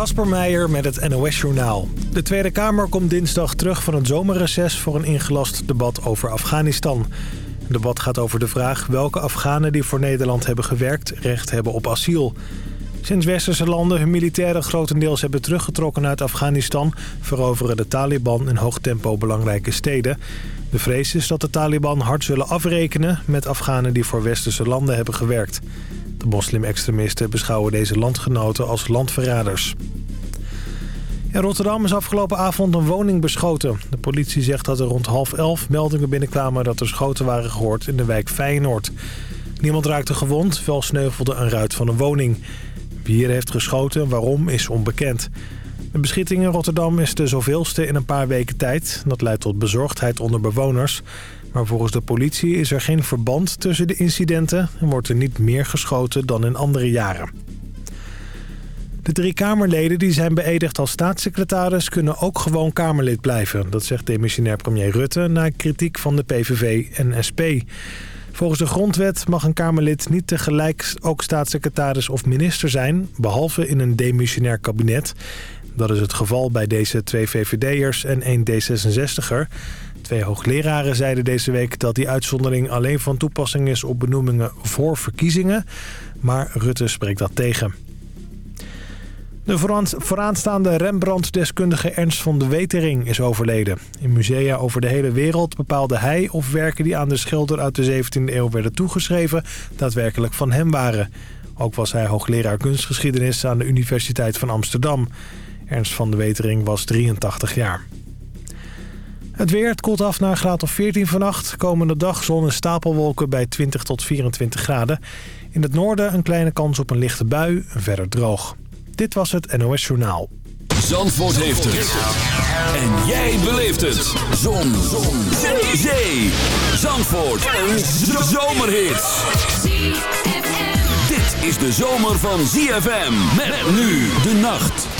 Kasper Meijer met het NOS-journaal. De Tweede Kamer komt dinsdag terug van het zomerreces... voor een ingelast debat over Afghanistan. Het debat gaat over de vraag welke Afghanen die voor Nederland hebben gewerkt... recht hebben op asiel. Sinds westerse landen hun militairen grotendeels hebben teruggetrokken uit Afghanistan... veroveren de Taliban in hoog tempo belangrijke steden. De vrees is dat de Taliban hard zullen afrekenen... met Afghanen die voor westerse landen hebben gewerkt. De moslim-extremisten beschouwen deze landgenoten als landverraders. In Rotterdam is afgelopen avond een woning beschoten. De politie zegt dat er rond half elf meldingen binnenkwamen dat er schoten waren gehoord in de wijk Feyenoord. Niemand raakte gewond, wel sneuvelde een ruit van een woning. Wie er heeft geschoten en waarom is onbekend. De beschieting in Rotterdam is de zoveelste in een paar weken tijd. Dat leidt tot bezorgdheid onder bewoners. Maar volgens de politie is er geen verband tussen de incidenten... en wordt er niet meer geschoten dan in andere jaren. De drie Kamerleden die zijn beëdigd als staatssecretaris... kunnen ook gewoon Kamerlid blijven. Dat zegt demissionair premier Rutte na kritiek van de PVV en SP. Volgens de grondwet mag een Kamerlid niet tegelijk ook staatssecretaris of minister zijn... behalve in een demissionair kabinet. Dat is het geval bij deze twee VVD'ers en één D66er... Twee hoogleraren zeiden deze week dat die uitzondering alleen van toepassing is op benoemingen voor verkiezingen. Maar Rutte spreekt dat tegen. De vooraanstaande Rembrandt-deskundige Ernst van de Wetering is overleden. In musea over de hele wereld bepaalde hij of werken die aan de schilder uit de 17e eeuw werden toegeschreven daadwerkelijk van hem waren. Ook was hij hoogleraar kunstgeschiedenis aan de Universiteit van Amsterdam. Ernst van de Wetering was 83 jaar. Het weer, het koelt af naar graad of 14 vannacht. Komende dag zon en stapelwolken bij 20 tot 24 graden. In het noorden een kleine kans op een lichte bui, verder droog. Dit was het NOS Journaal. Zandvoort heeft het. En jij beleeft het. Zon. zon. Zee. Zandvoort. Een zomerhit. Dit is de zomer van ZFM. Met nu de nacht.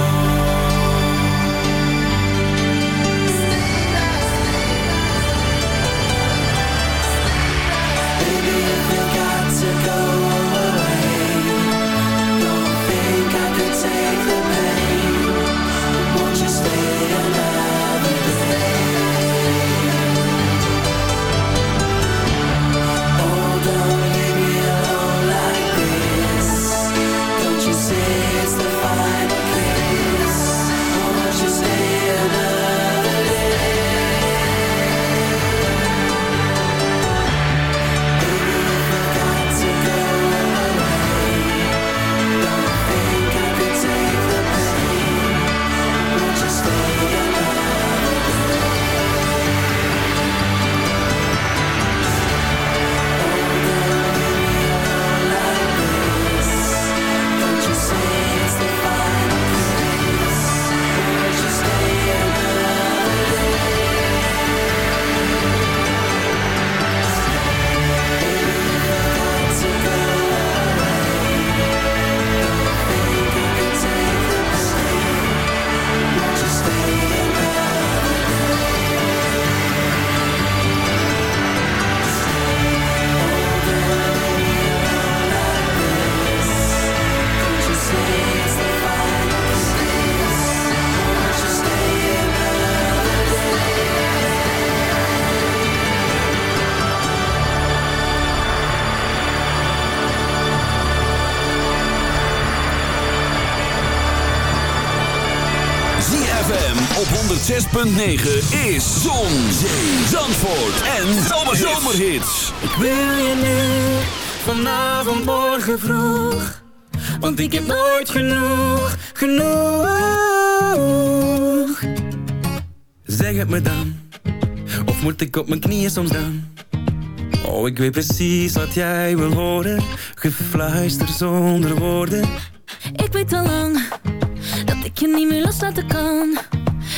go. 106.9 is Zon, Zee, Zandvoort en Zomerhits. Ik wil je nu, vanavond, morgen vroeg. Want ik heb nooit genoeg, genoeg. Zeg het me dan, of moet ik op mijn knieën soms dan? Oh, ik weet precies wat jij wil horen. Gefluister zonder woorden. Ik weet al lang dat ik je niet meer loslaten kan.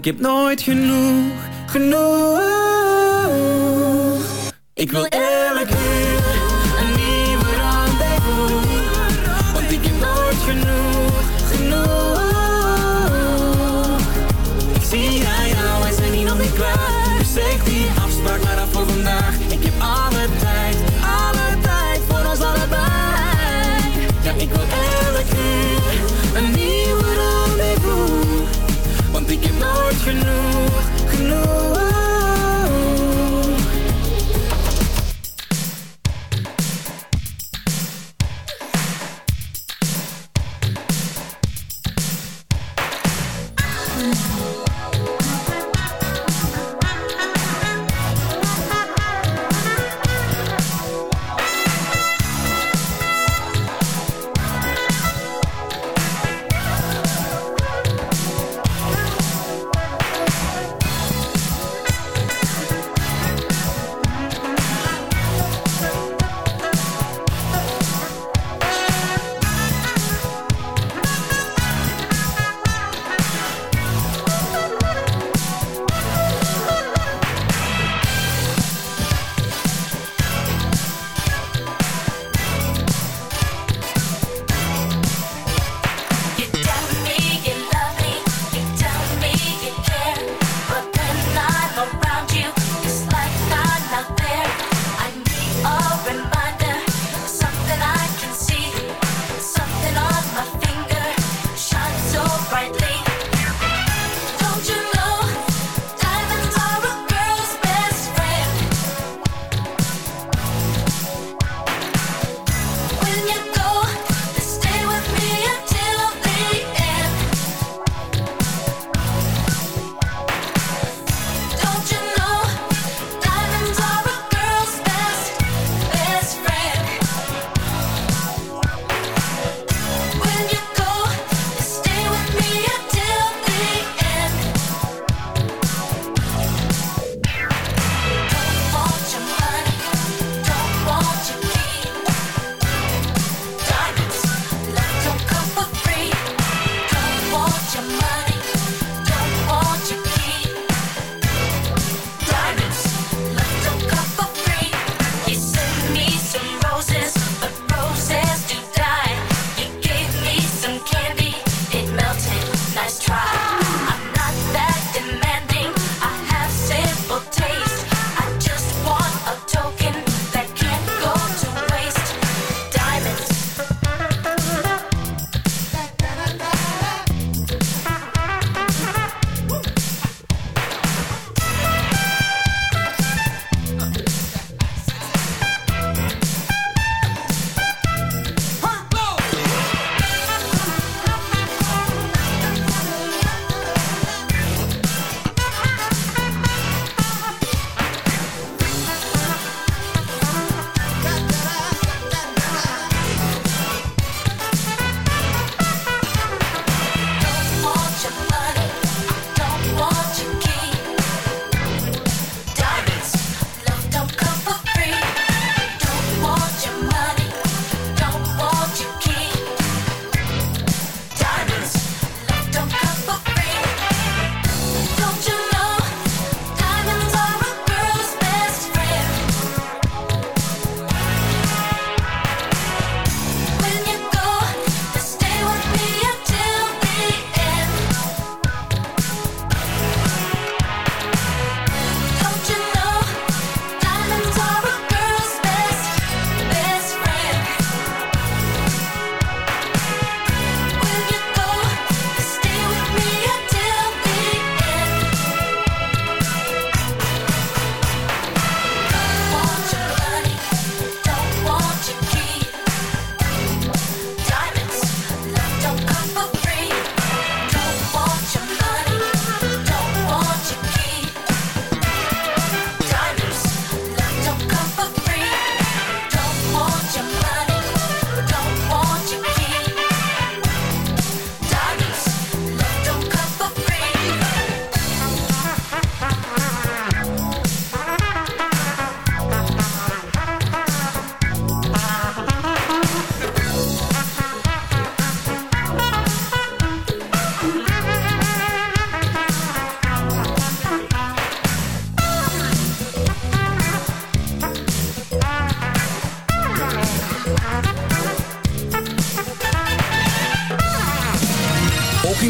ik heb nooit genoeg, genoeg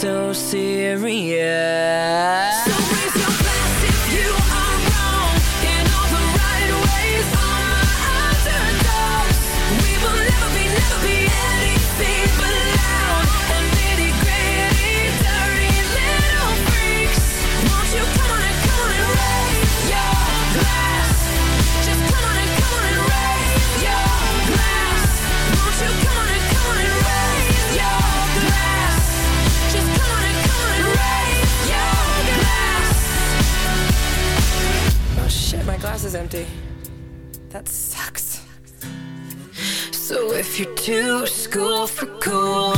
so serious. You're too school for cool.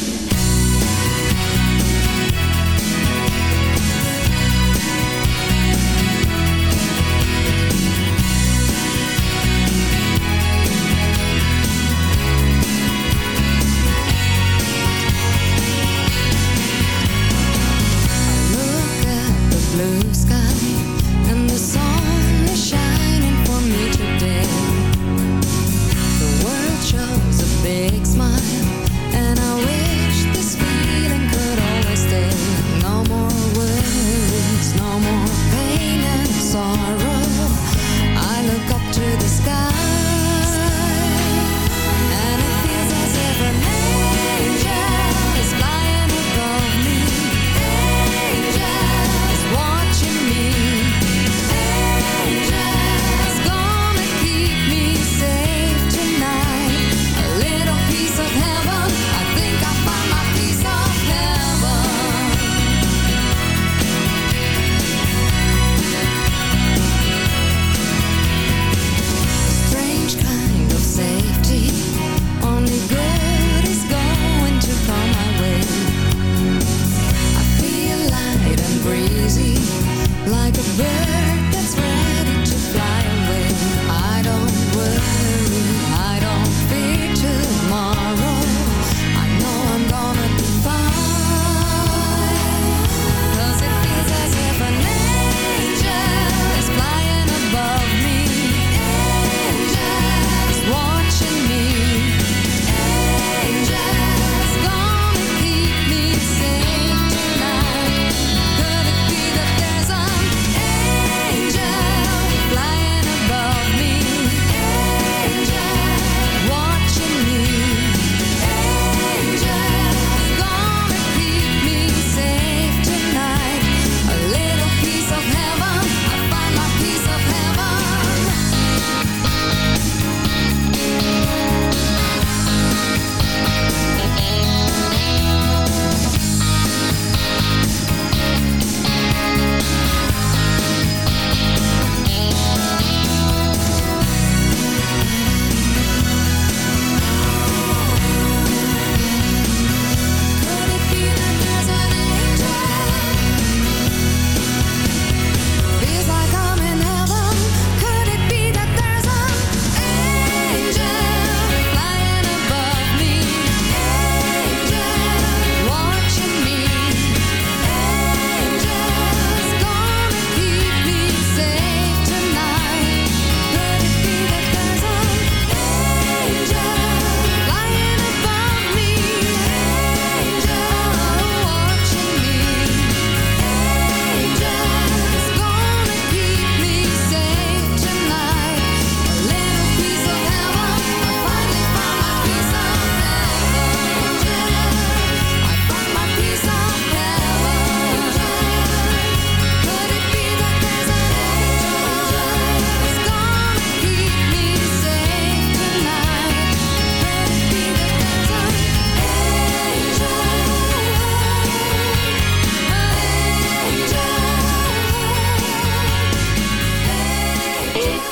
keep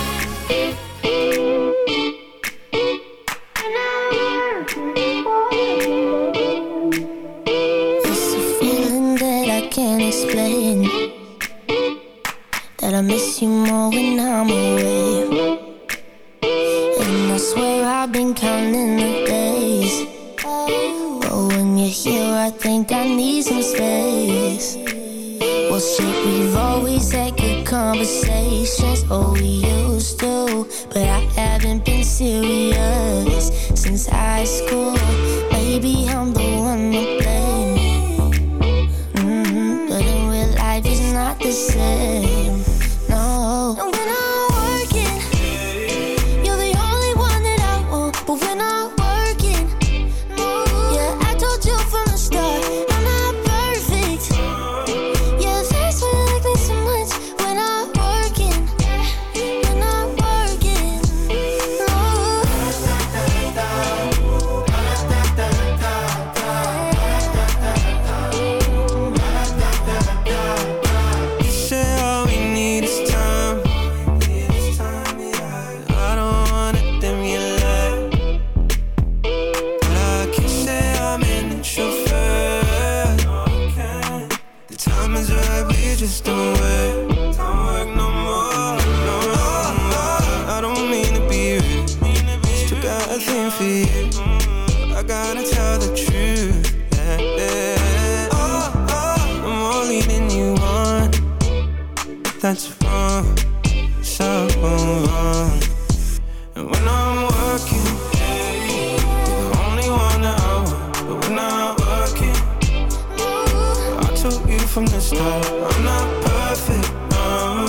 stop. I'm not perfect, no.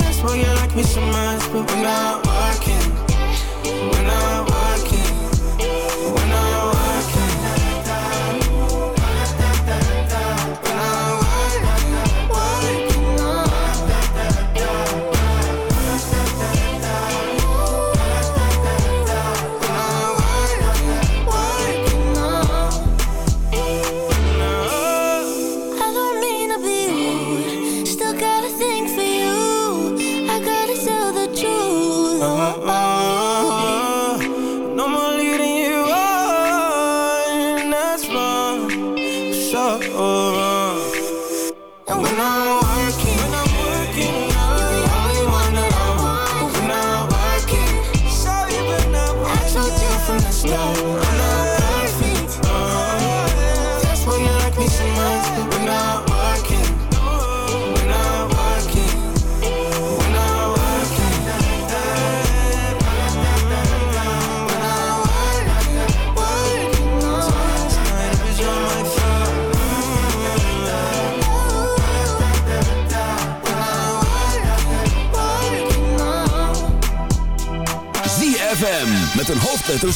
That's why you like me so much, but we're not.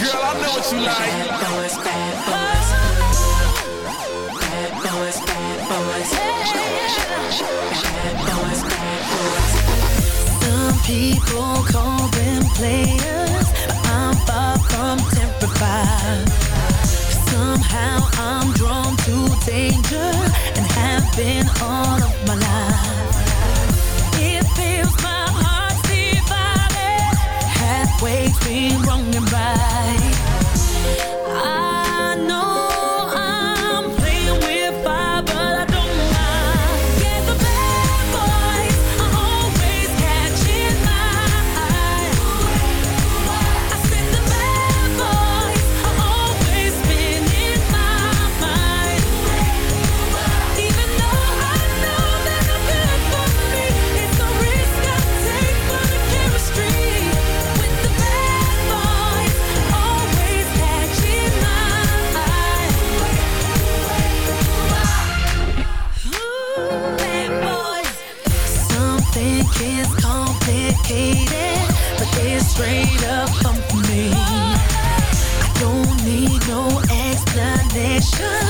Girl, I know what you like. Bad boys, bad boys. Bad boys, bad boys. Some people call them players, but I'm far from terrified. Somehow I'm drawn to danger and have been all of my life. always been wrong and right. I know. connection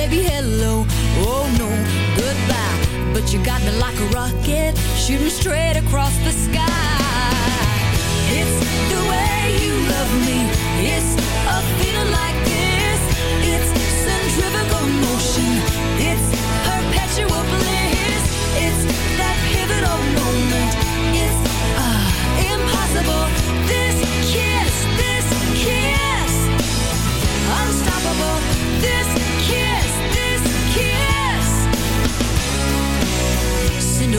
baby, hello. Oh no, goodbye. But you got me like a rocket, shooting straight across the sky. It's the way you love me. It's a feeling like this. It's centrifugal motion. It's perpetual bliss. It's that pivotal moment. It's uh, impossible. This kiss, this kiss, unstoppable.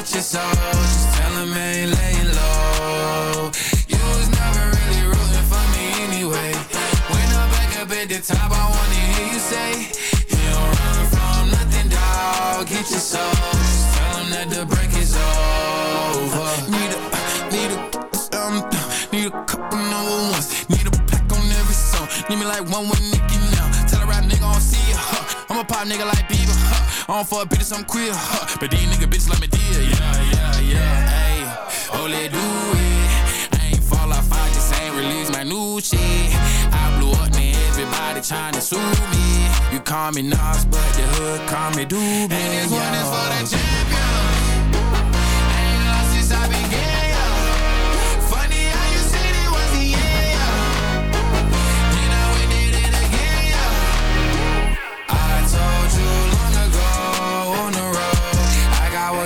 Get your soul. Just tell him I ain't laying low. You was never really rooting for me anyway. When I'm back up at the top, I wanna hear you say, You don't run from nothing, dog. Get your soul. Just tell him that the break is over. Need a, need a, um, need a couple number ones. Need a pack on every song. Need me like one with a pop nigga like Bieber. Huh. I don't fuck bitches, I'm queer. Huh. But these nigga bitches like me dear. Yeah, yeah, yeah. Ayy, oh let do it. I ain't fall off, I just ain't release my new shit. I blew up, man. Everybody trying to sue me. You call me Nas, but the hood call me Doobie. And this one is for the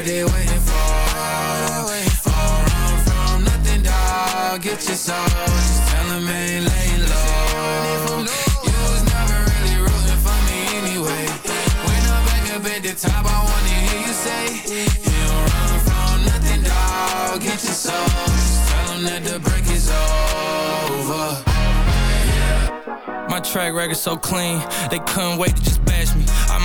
they waiting for. Oh, run from nothing, dog. Get your soul. Just tell 'em ain't laying low. You was never really rooting for me anyway. When I'm back up at the top, I wanna hear you say, You don't run from nothing, dog. Get your soul. Just tell 'em that the break is over. My track record so clean, they couldn't wait to just bash me.